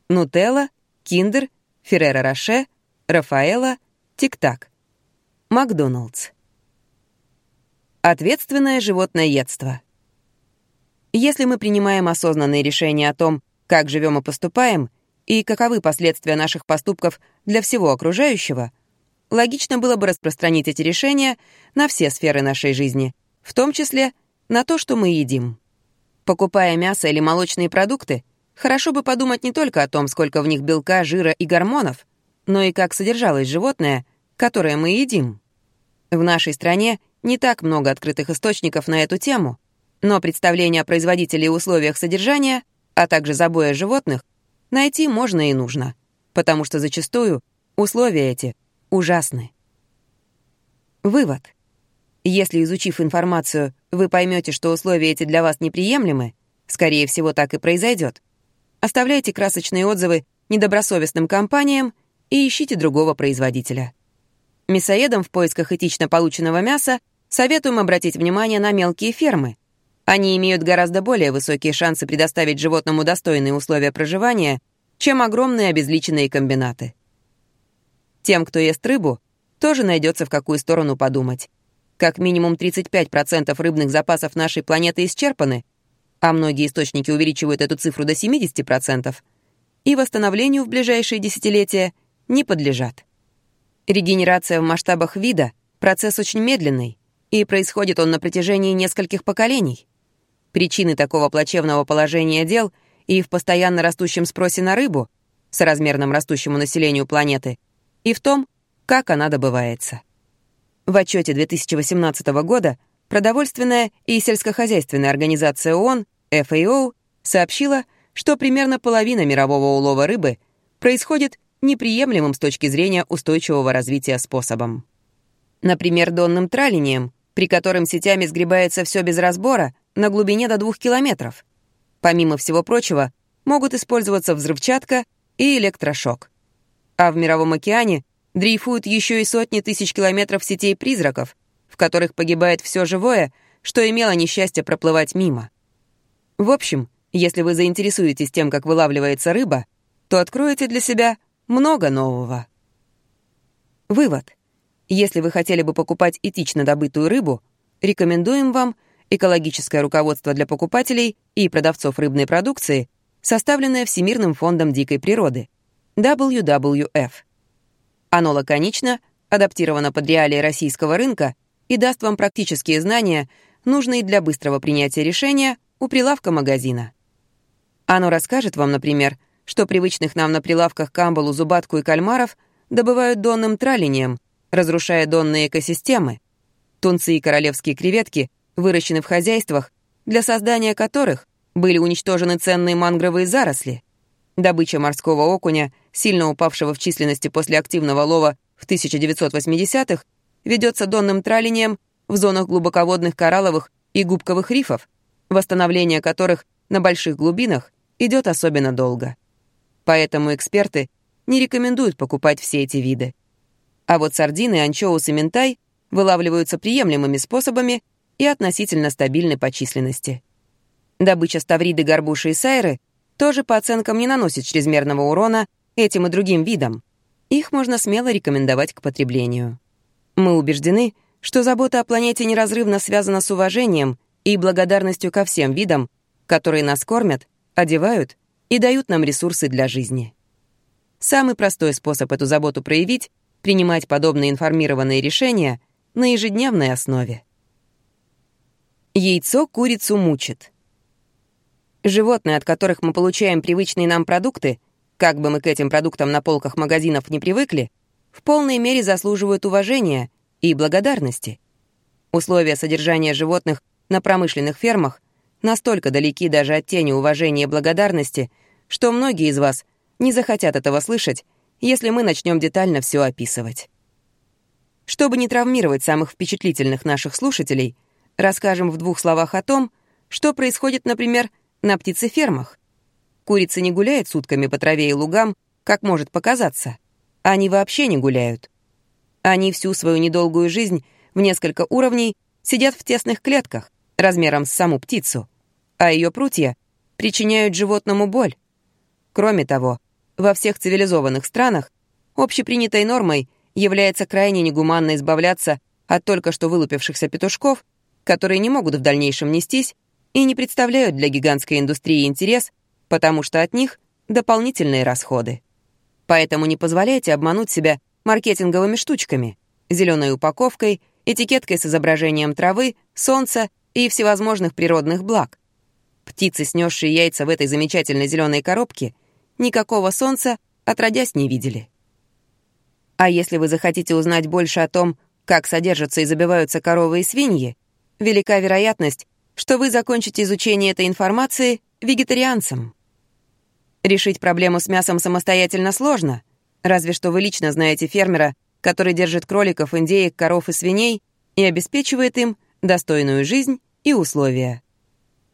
Нутелла, Киндер, Феррера Роше, Рафаэла, Тик-Так. Макдоналдс. Ответственное животноедство. Если мы принимаем осознанные решения о том, как живем и поступаем, и каковы последствия наших поступков для всего окружающего, логично было бы распространить эти решения на все сферы нашей жизни, в том числе на то, что мы едим. Покупая мясо или молочные продукты, хорошо бы подумать не только о том, сколько в них белка, жира и гормонов, но и как содержалось животное, которое мы едим. В нашей стране не так много открытых источников на эту тему, но представление о производителе и условиях содержания, а также забоя животных, найти можно и нужно, потому что зачастую условия эти ужасны. Вывод. Если, изучив информацию, вы поймете, что условия эти для вас неприемлемы, скорее всего, так и произойдет. Оставляйте красочные отзывы недобросовестным компаниям и ищите другого производителя. Мясоедам в поисках этично полученного мяса советуем обратить внимание на мелкие фермы. Они имеют гораздо более высокие шансы предоставить животному достойные условия проживания, чем огромные обезличенные комбинаты. Тем, кто ест рыбу, тоже найдется в какую сторону подумать. Как минимум 35% рыбных запасов нашей планеты исчерпаны, а многие источники увеличивают эту цифру до 70%, и восстановлению в ближайшие десятилетия не подлежат. Регенерация в масштабах вида — процесс очень медленный, и происходит он на протяжении нескольких поколений. Причины такого плачевного положения дел и в постоянно растущем спросе на рыбу, соразмерном растущему населению планеты, и в том, как она добывается. В отчете 2018 года Продовольственная и сельскохозяйственная организация ООН, FAO, сообщила, что примерно половина мирового улова рыбы происходит неприемлемым с точки зрения устойчивого развития способом. Например, донным тралением, при котором сетями сгребается все без разбора на глубине до двух километров. Помимо всего прочего, могут использоваться взрывчатка и электрошок. А в Мировом океане дрейфуют еще и сотни тысяч километров сетей призраков, в которых погибает все живое, что имело несчастье проплывать мимо. В общем, если вы заинтересуетесь тем, как вылавливается рыба, то откроете для себя много нового. Вывод. Если вы хотели бы покупать этично добытую рыбу, рекомендуем вам экологическое руководство для покупателей и продавцов рыбной продукции, составленное Всемирным фондом дикой природы, WWF. Оно лаконично, адаптировано под реалии российского рынка и даст вам практические знания, нужные для быстрого принятия решения у прилавка магазина. Оно расскажет вам, например, что привычных нам на прилавках камбалу, зубатку и кальмаров добывают донным тралинием, разрушая донные экосистемы. Тунцы и королевские креветки выращены в хозяйствах, для создания которых были уничтожены ценные мангровые заросли. Добыча морского окуня, сильно упавшего в численности после активного лова в 1980-х, ведется донным тралинием в зонах глубоководных коралловых и губковых рифов, восстановление которых на больших глубинах идет особенно долго. Поэтому эксперты не рекомендуют покупать все эти виды. А вот сардины, анчоус и ментай вылавливаются приемлемыми способами и относительно стабильны по численности. Добыча ставриды, горбуши и сайры тоже по оценкам не наносит чрезмерного урона этим и другим видам. Их можно смело рекомендовать к потреблению. Мы убеждены, что забота о планете неразрывно связана с уважением и благодарностью ко всем видам, которые нас кормят, одевают и дают нам ресурсы для жизни. Самый простой способ эту заботу проявить — принимать подобные информированные решения на ежедневной основе. Яйцо курицу мучит. Животные, от которых мы получаем привычные нам продукты, как бы мы к этим продуктам на полках магазинов не привыкли, в полной мере заслуживают уважения и благодарности. Условия содержания животных на промышленных фермах настолько далеки даже от тени уважения и благодарности, что многие из вас не захотят этого слышать, если мы начнем детально все описывать. Чтобы не травмировать самых впечатлительных наших слушателей, расскажем в двух словах о том, что происходит, например, на птицефермах. Курица не гуляет сутками по траве и лугам, как может показаться. Они вообще не гуляют. Они всю свою недолгую жизнь в несколько уровней сидят в тесных клетках, размером с саму птицу, а ее прутья причиняют животному боль. Кроме того, во всех цивилизованных странах общепринятой нормой является крайне негуманно избавляться от только что вылупившихся петушков, которые не могут в дальнейшем нестись и не представляют для гигантской индустрии интерес, потому что от них дополнительные расходы. Поэтому не позволяйте обмануть себя маркетинговыми штучками, зеленой упаковкой, этикеткой с изображением травы, солнца и всевозможных природных благ. Птицы, снесшие яйца в этой замечательной зеленой коробке, никакого солнца отродясь не видели. А если вы захотите узнать больше о том, как содержатся и забиваются коровы и свиньи, велика вероятность, что вы закончите изучение этой информации вегетарианцем. Решить проблему с мясом самостоятельно сложно, разве что вы лично знаете фермера, который держит кроликов, индеек, коров и свиней и обеспечивает им достойную жизнь и условия.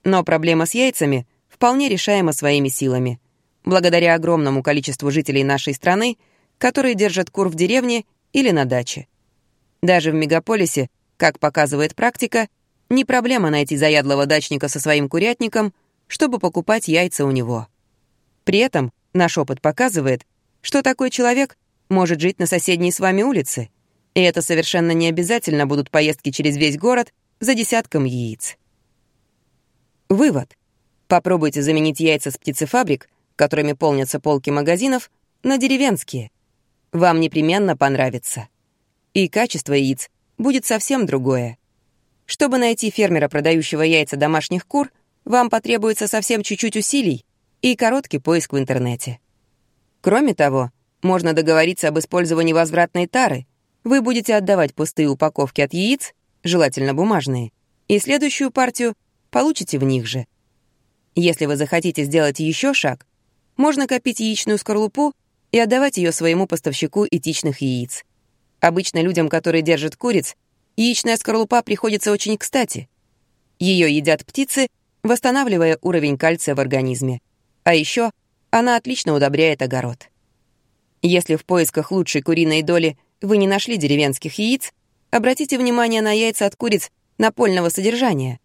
Но проблема с яйцами вполне решаема своими силами, благодаря огромному количеству жителей нашей страны, которые держат кур в деревне или на даче. Даже в мегаполисе, как показывает практика, не проблема найти заядлого дачника со своим курятником, чтобы покупать яйца у него. При этом наш опыт показывает, что такой человек может жить на соседней с вами улице, и это совершенно не обязательно будут поездки через весь город за десятком яиц. Вывод. Попробуйте заменить яйца с птицефабрик, которыми полнятся полки магазинов, на деревенские. Вам непременно понравится. И качество яиц будет совсем другое. Чтобы найти фермера, продающего яйца домашних кур, вам потребуется совсем чуть-чуть усилий, и короткий поиск в интернете. Кроме того, можно договориться об использовании возвратной тары. Вы будете отдавать пустые упаковки от яиц, желательно бумажные, и следующую партию получите в них же. Если вы захотите сделать еще шаг, можно копить яичную скорлупу и отдавать ее своему поставщику этичных яиц. Обычно людям, которые держат куриц, яичная скорлупа приходится очень кстати. Ее едят птицы, восстанавливая уровень кальция в организме. А еще она отлично удобряет огород. Если в поисках лучшей куриной доли вы не нашли деревенских яиц, обратите внимание на яйца от куриц напольного содержания.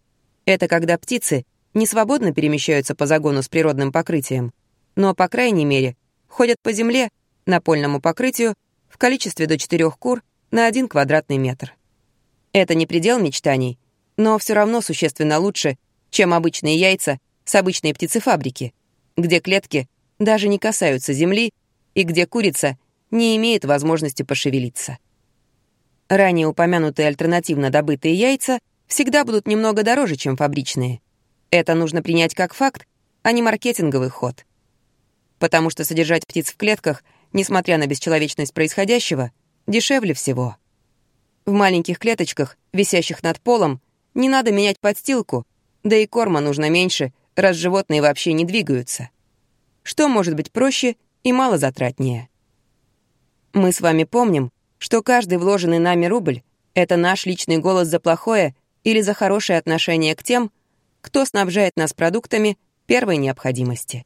Это когда птицы не свободно перемещаются по загону с природным покрытием, но, по крайней мере, ходят по земле, напольному покрытию, количестве до четырех кур на один квадратный метр. Это не предел мечтаний, но все равно существенно лучше, чем обычные яйца с обычной птицефабрики — где клетки даже не касаются земли и где курица не имеет возможности пошевелиться. Ранее упомянутые альтернативно добытые яйца всегда будут немного дороже, чем фабричные. Это нужно принять как факт, а не маркетинговый ход. Потому что содержать птиц в клетках, несмотря на бесчеловечность происходящего, дешевле всего. В маленьких клеточках, висящих над полом, не надо менять подстилку, да и корма нужно меньше, раз животные вообще не двигаются. Что может быть проще и мало затратнее? Мы с вами помним, что каждый вложенный нами рубль — это наш личный голос за плохое или за хорошее отношение к тем, кто снабжает нас продуктами первой необходимости.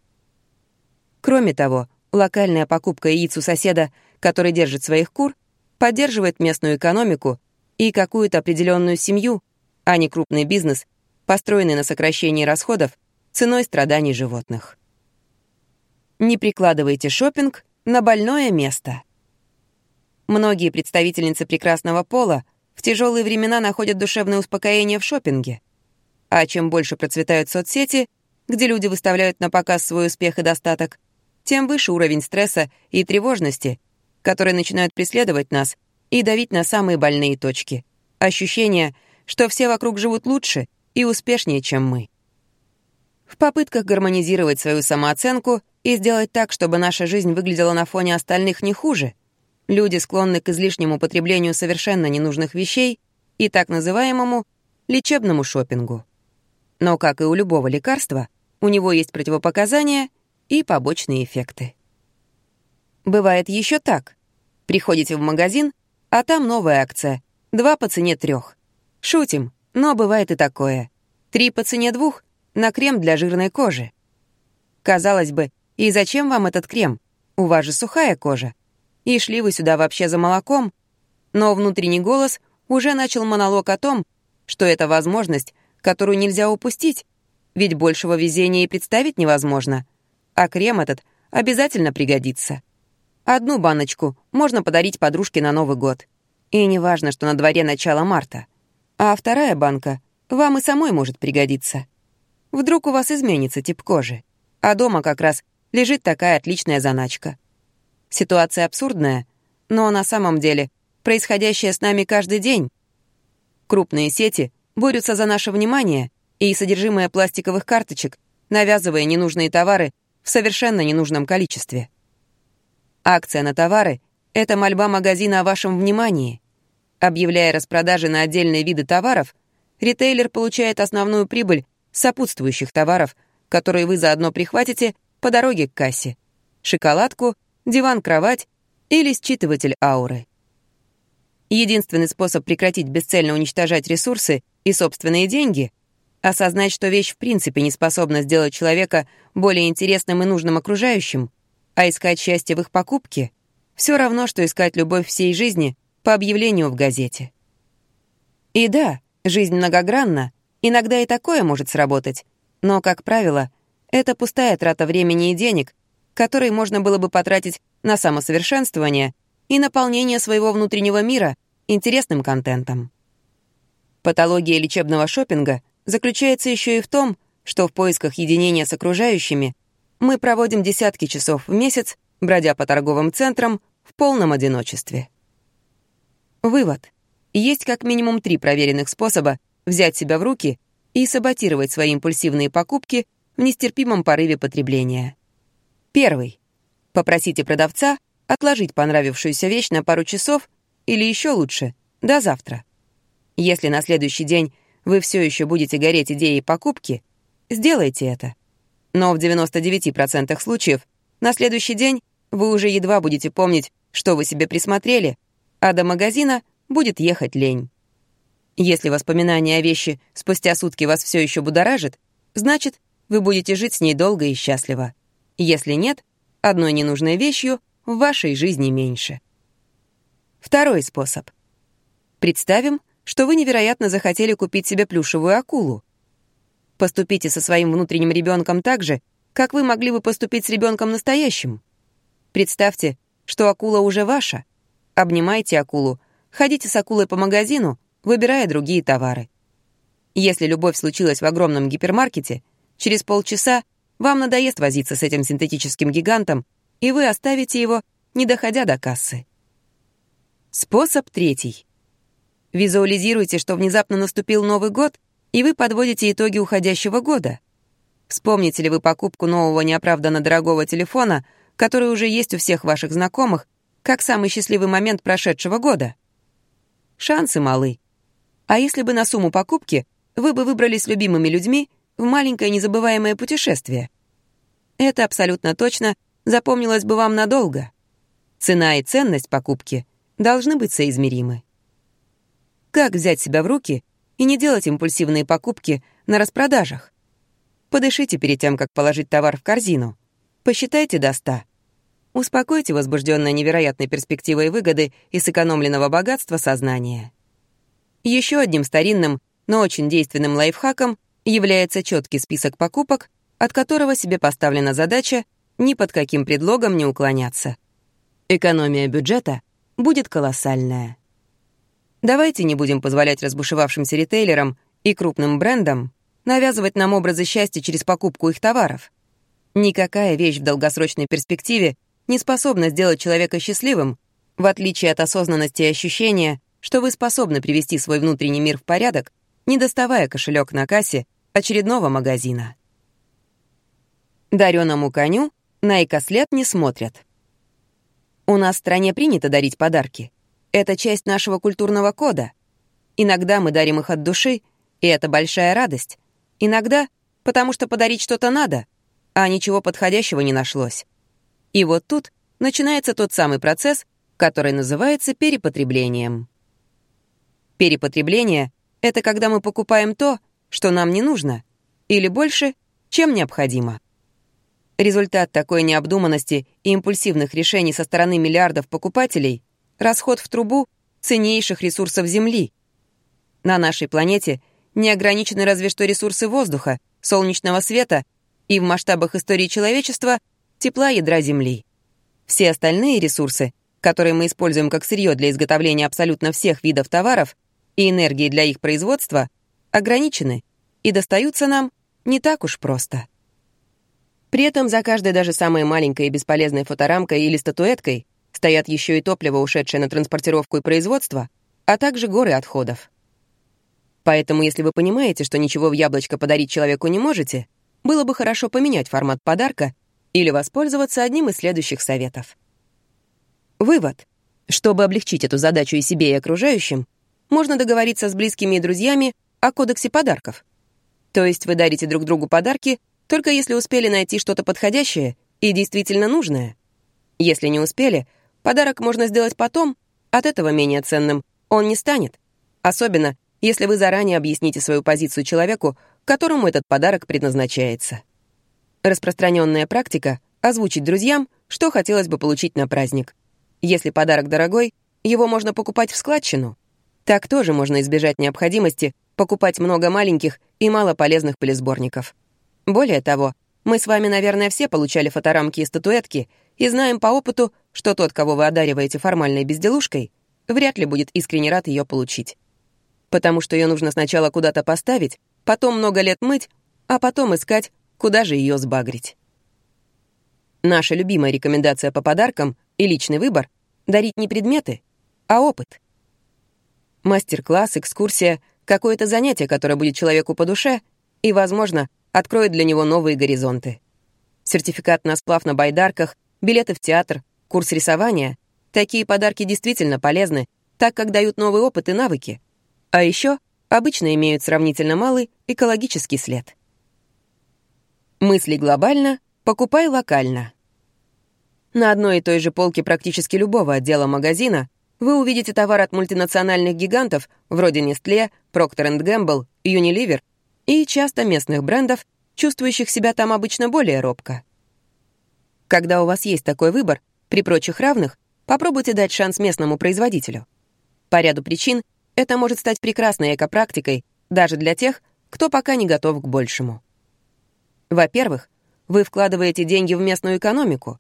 Кроме того, локальная покупка яиц у соседа, который держит своих кур, поддерживает местную экономику и какую-то определенную семью, а не крупный бизнес, построенный на сокращении расходов ценой страданий животных. Не прикладывайте шопинг на больное место. Многие представительницы прекрасного пола в тяжелые времена находят душевное успокоение в шопинге. А чем больше процветают соцсети, где люди выставляют на показ свой успех и достаток, тем выше уровень стресса и тревожности, которые начинают преследовать нас и давить на самые больные точки. Ощущение, что все вокруг живут лучше и успешнее, чем мы. В попытках гармонизировать свою самооценку и сделать так, чтобы наша жизнь выглядела на фоне остальных не хуже — Люди склонны к излишнему употреблению совершенно ненужных вещей и так называемому лечебному шопингу. Но, как и у любого лекарства, у него есть противопоказания и побочные эффекты. Бывает еще так. Приходите в магазин, а там новая акция. Два по цене трех. Шутим, но бывает и такое. Три по цене двух на крем для жирной кожи. Казалось бы, и зачем вам этот крем? У вас же сухая кожа и шли вы сюда вообще за молоком, но внутренний голос уже начал монолог о том, что это возможность, которую нельзя упустить, ведь большего везения и представить невозможно. А крем этот обязательно пригодится. Одну баночку можно подарить подружке на Новый год. И не важно, что на дворе начало марта. А вторая банка вам и самой может пригодиться. Вдруг у вас изменится тип кожи. А дома как раз лежит такая отличная заначка. Ситуация абсурдная, но на самом деле происходящее с нами каждый день. Крупные сети борются за наше внимание и содержимое пластиковых карточек, навязывая ненужные товары в совершенно ненужном количестве. Акция на товары — это мольба магазина о вашем внимании. Объявляя распродажи на отдельные виды товаров, ритейлер получает основную прибыль сопутствующих товаров, которые вы заодно прихватите по дороге к кассе. Шоколадку — диван-кровать или считыватель ауры. Единственный способ прекратить бесцельно уничтожать ресурсы и собственные деньги — осознать, что вещь в принципе не способна сделать человека более интересным и нужным окружающим, а искать счастье в их покупке — все равно, что искать любовь всей жизни по объявлению в газете. И да, жизнь многогранна, иногда и такое может сработать, но, как правило, это пустая трата времени и денег, который можно было бы потратить на самосовершенствование и наполнение своего внутреннего мира интересным контентом. Патология лечебного шопинга заключается еще и в том, что в поисках единения с окружающими мы проводим десятки часов в месяц, бродя по торговым центрам в полном одиночестве. Вывод. Есть как минимум три проверенных способа взять себя в руки и саботировать свои импульсивные покупки в нестерпимом порыве потребления. Первый. Попросите продавца отложить понравившуюся вещь на пару часов или еще лучше, до завтра. Если на следующий день вы все еще будете гореть идеей покупки, сделайте это. Но в 99% случаев на следующий день вы уже едва будете помнить, что вы себе присмотрели, а до магазина будет ехать лень. Если воспоминание о вещи спустя сутки вас все еще будоражит, значит, вы будете жить с ней долго и счастливо. Если нет, одной ненужной вещью в вашей жизни меньше. Второй способ. Представим, что вы невероятно захотели купить себе плюшевую акулу. Поступите со своим внутренним ребенком так же, как вы могли бы поступить с ребенком настоящим. Представьте, что акула уже ваша. Обнимайте акулу, ходите с акулой по магазину, выбирая другие товары. Если любовь случилась в огромном гипермаркете, через полчаса вам надоест возиться с этим синтетическим гигантом, и вы оставите его, не доходя до кассы. Способ третий. Визуализируйте, что внезапно наступил Новый год, и вы подводите итоги уходящего года. Вспомните ли вы покупку нового неоправданно дорогого телефона, который уже есть у всех ваших знакомых, как самый счастливый момент прошедшего года? Шансы малы. А если бы на сумму покупки вы бы выбрали с любимыми людьми в маленькое незабываемое путешествие? Это абсолютно точно запомнилось бы вам надолго. Цена и ценность покупки должны быть соизмеримы. Как взять себя в руки и не делать импульсивные покупки на распродажах? Подышите перед тем, как положить товар в корзину. Посчитайте до ста. Успокойте возбужденное невероятной перспективой выгоды и сэкономленного богатства сознание. Еще одним старинным, но очень действенным лайфхаком является четкий список покупок, от которого себе поставлена задача ни под каким предлогом не уклоняться. Экономия бюджета будет колоссальная. Давайте не будем позволять разбушевавшимся ритейлерам и крупным брендам навязывать нам образы счастья через покупку их товаров. Никакая вещь в долгосрочной перспективе не способна сделать человека счастливым, в отличие от осознанности и ощущения, что вы способны привести свой внутренний мир в порядок, не доставая кошелек на кассе очередного магазина. Дареному коню на экослед не смотрят. У нас в стране принято дарить подарки. Это часть нашего культурного кода. Иногда мы дарим их от души, и это большая радость. Иногда потому что подарить что-то надо, а ничего подходящего не нашлось. И вот тут начинается тот самый процесс, который называется перепотреблением. Перепотребление — это когда мы покупаем то, что нам не нужно, или больше, чем необходимо. Результат такой необдуманности и импульсивных решений со стороны миллиардов покупателей — расход в трубу ценнейших ресурсов Земли. На нашей планете не ограничены разве что ресурсы воздуха, солнечного света и в масштабах истории человечества тепла ядра Земли. Все остальные ресурсы, которые мы используем как сырье для изготовления абсолютно всех видов товаров и энергии для их производства, ограничены и достаются нам не так уж просто. При этом за каждой даже самой маленькой и бесполезной фоторамкой или статуэткой стоят еще и топливо, ушедшее на транспортировку и производство, а также горы отходов. Поэтому, если вы понимаете, что ничего в яблочко подарить человеку не можете, было бы хорошо поменять формат подарка или воспользоваться одним из следующих советов. Вывод. Чтобы облегчить эту задачу и себе, и окружающим, можно договориться с близкими и друзьями о кодексе подарков. То есть вы дарите друг другу подарки только если успели найти что-то подходящее и действительно нужное. Если не успели, подарок можно сделать потом, от этого менее ценным он не станет. Особенно, если вы заранее объясните свою позицию человеку, которому этот подарок предназначается. Распространенная практика — озвучить друзьям, что хотелось бы получить на праздник. Если подарок дорогой, его можно покупать в складчину. Так тоже можно избежать необходимости покупать много маленьких и малополезных пылесборников. Более того, мы с вами, наверное, все получали фоторамки и статуэтки и знаем по опыту, что тот, кого вы одариваете формальной безделушкой, вряд ли будет искренне рад ее получить. Потому что ее нужно сначала куда-то поставить, потом много лет мыть, а потом искать, куда же ее сбагрить. Наша любимая рекомендация по подаркам и личный выбор — дарить не предметы, а опыт. Мастер-класс, экскурсия, какое-то занятие, которое будет человеку по душе и, возможно, откроет для него новые горизонты. Сертификат на сплав на байдарках, билеты в театр, курс рисования — такие подарки действительно полезны, так как дают новый опыт и навыки. А еще обычно имеют сравнительно малый экологический след. Мысли глобально, покупай локально. На одной и той же полке практически любого отдела магазина вы увидите товар от мультинациональных гигантов вроде Nestle, Procter Gamble, Unilever и часто местных брендов, чувствующих себя там обычно более робко. Когда у вас есть такой выбор, при прочих равных, попробуйте дать шанс местному производителю. По ряду причин это может стать прекрасной экопрактикой даже для тех, кто пока не готов к большему. Во-первых, вы вкладываете деньги в местную экономику.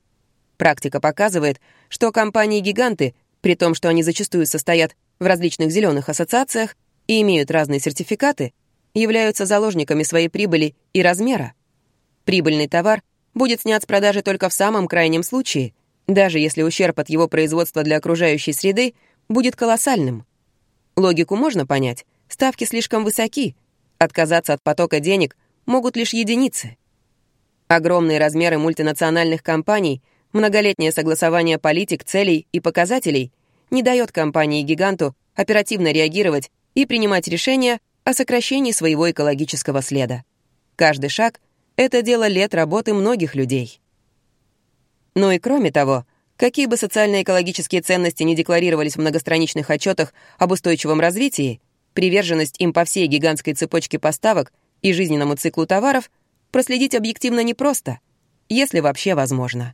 Практика показывает, что компании-гиганты, при том, что они зачастую состоят в различных зеленых ассоциациях и имеют разные сертификаты, являются заложниками своей прибыли и размера. Прибыльный товар будет снят с продажи только в самом крайнем случае, даже если ущерб от его производства для окружающей среды будет колоссальным. Логику можно понять, ставки слишком высоки, отказаться от потока денег могут лишь единицы. Огромные размеры мультинациональных компаний, многолетнее согласование политик, целей и показателей не дает компании-гиганту оперативно реагировать и принимать решения о сокращении своего экологического следа. Каждый шаг — это дело лет работы многих людей. Ну и кроме того, какие бы социально-экологические ценности не декларировались в многостраничных отчетах об устойчивом развитии, приверженность им по всей гигантской цепочке поставок и жизненному циклу товаров проследить объективно непросто, если вообще возможно.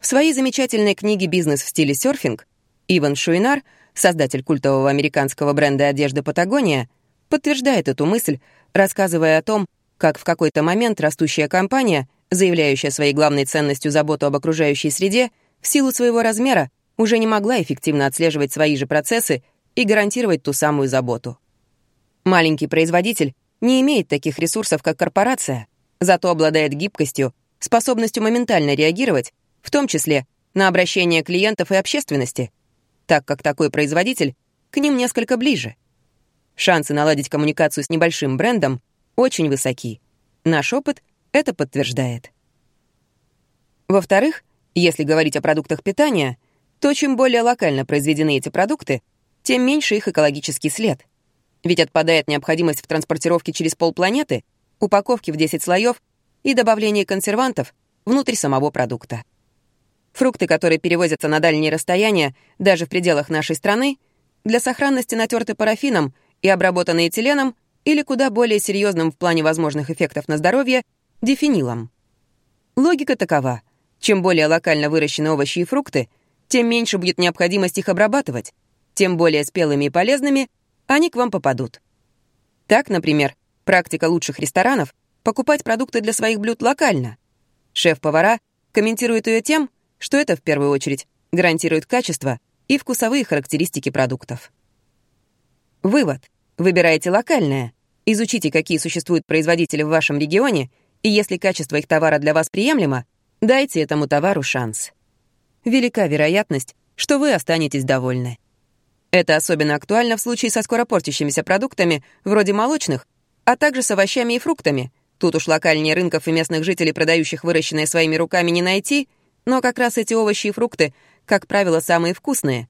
В своей замечательной книге «Бизнес в стиле серфинг» Иван Шуинар, создатель культового американского бренда одежды «Патагония», подтверждает эту мысль, рассказывая о том, как в какой-то момент растущая компания — заявляющая своей главной ценностью заботу об окружающей среде, в силу своего размера уже не могла эффективно отслеживать свои же процессы и гарантировать ту самую заботу. Маленький производитель не имеет таких ресурсов, как корпорация, зато обладает гибкостью, способностью моментально реагировать, в том числе на обращение клиентов и общественности, так как такой производитель к ним несколько ближе. Шансы наладить коммуникацию с небольшим брендом очень высоки. Наш опыт это подтверждает. Во-вторых, если говорить о продуктах питания, то чем более локально произведены эти продукты, тем меньше их экологический след. Ведь отпадает необходимость в транспортировке через полпланеты, упаковке в 10 слоев и добавлении консервантов внутрь самого продукта. Фрукты, которые перевозятся на дальние расстояния, даже в пределах нашей страны, для сохранности натерты парафином и обработаны этиленом или куда более серьезным в плане возможных эффектов на здоровье дифенилом. Логика такова. Чем более локально выращены овощи и фрукты, тем меньше будет необходимость их обрабатывать, тем более спелыми и полезными они к вам попадут. Так, например, практика лучших ресторанов — покупать продукты для своих блюд локально. Шеф-повара комментирует ее тем, что это в первую очередь гарантирует качество и вкусовые характеристики продуктов. Вывод. Выбирайте локальное. Изучите, какие существуют производители в вашем регионе и если качество их товара для вас приемлемо, дайте этому товару шанс. Велика вероятность, что вы останетесь довольны. Это особенно актуально в случае со скоропортящимися продуктами, вроде молочных, а также с овощами и фруктами. Тут уж локальнее рынков и местных жителей, продающих выращенные своими руками, не найти, но как раз эти овощи и фрукты, как правило, самые вкусные.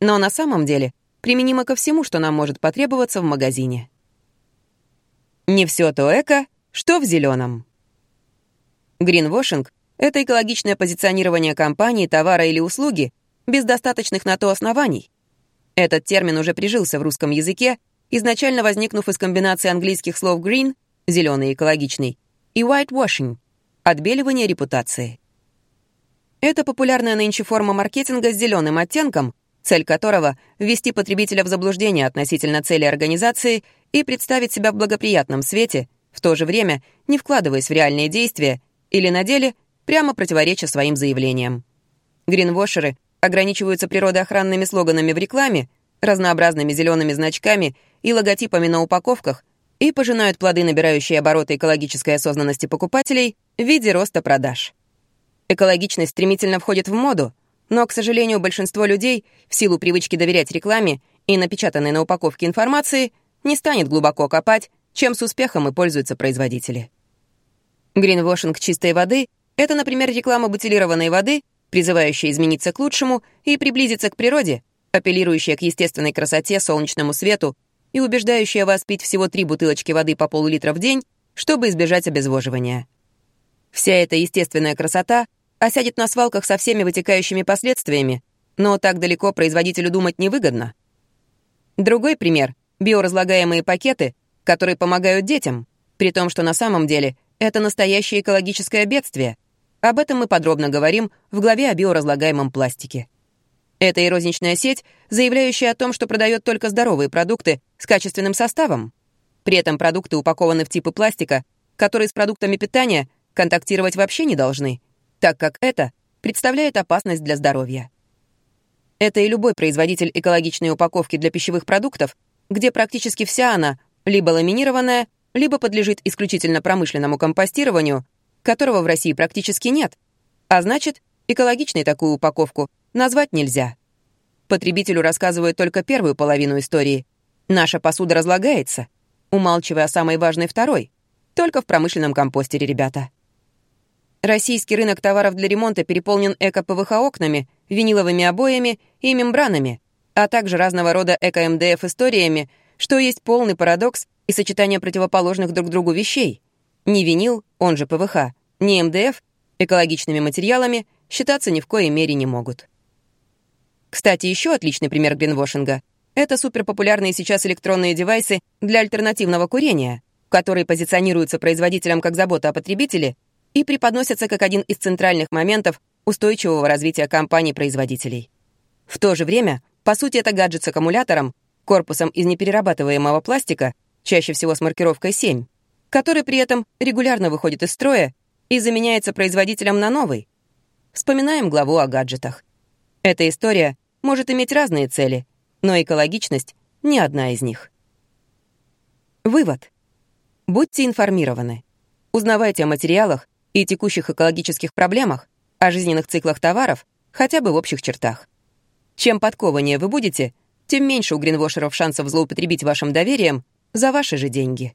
Но на самом деле применимо ко всему, что нам может потребоваться в магазине. Не все то эко, что в зеленом? Гринвошинг — это экологичное позиционирование компании, товара или услуги без достаточных на то оснований. Этот термин уже прижился в русском языке, изначально возникнув из комбинации английских слов green — зеленый и экологичный, и whitewashing — отбеливание репутации. Это популярная нынче форма маркетинга с зеленым оттенком, цель которого — ввести потребителя в заблуждение относительно цели организации и представить себя в благоприятном свете — в то же время не вкладываясь в реальные действия или на деле прямо противореча своим заявлениям. Гринвошеры ограничиваются природоохранными слоганами в рекламе, разнообразными зелеными значками и логотипами на упаковках и пожинают плоды, набирающие обороты экологической осознанности покупателей в виде роста продаж. Экологичность стремительно входит в моду, но, к сожалению, большинство людей в силу привычки доверять рекламе и напечатанной на упаковке информации не станет глубоко копать чем с успехом и пользуются производители. Гринвошинг чистой воды — это, например, реклама бутилированной воды, призывающая измениться к лучшему и приблизиться к природе, апеллирующая к естественной красоте, солнечному свету и убеждающая вас пить всего три бутылочки воды по пол-литра в день, чтобы избежать обезвоживания. Вся эта естественная красота осядет на свалках со всеми вытекающими последствиями, но так далеко производителю думать невыгодно. Другой пример — биоразлагаемые пакеты, которые помогают детям, при том, что на самом деле это настоящее экологическое бедствие. Об этом мы подробно говорим в главе о биоразлагаемом пластике. Это и розничная сеть, заявляющая о том, что продает только здоровые продукты с качественным составом. При этом продукты упакованы в типы пластика, которые с продуктами питания контактировать вообще не должны, так как это представляет опасность для здоровья. Это и любой производитель экологичной упаковки для пищевых продуктов, где практически вся она либо ламинированная, либо подлежит исключительно промышленному компостированию, которого в России практически нет, а значит, экологичной такую упаковку назвать нельзя. Потребителю рассказывают только первую половину истории. Наша посуда разлагается, умалчивая о самой важной второй. Только в промышленном компостере, ребята. Российский рынок товаров для ремонта переполнен эко-ПВХ окнами, виниловыми обоями и мембранами, а также разного рода эко-МДФ историями, что есть полный парадокс и сочетание противоположных друг другу вещей. Ни винил, он же ПВХ, ни МДФ экологичными материалами считаться ни в коей мере не могут. Кстати, еще отличный пример гринвошинга — это суперпопулярные сейчас электронные девайсы для альтернативного курения, которые позиционируются производителем как забота о потребителе и преподносятся как один из центральных моментов устойчивого развития компаний-производителей. В то же время, по сути, это гаджет с аккумулятором, корпусом из неперерабатываемого пластика, чаще всего с маркировкой 7, который при этом регулярно выходит из строя и заменяется производителем на новый. Вспоминаем главу о гаджетах. Эта история может иметь разные цели, но экологичность — не одна из них. Вывод. Будьте информированы. Узнавайте о материалах и текущих экологических проблемах, о жизненных циклах товаров, хотя бы в общих чертах. Чем подкованнее вы будете, тем меньше у гринвошеров шансов злоупотребить вашим доверием за ваши же деньги.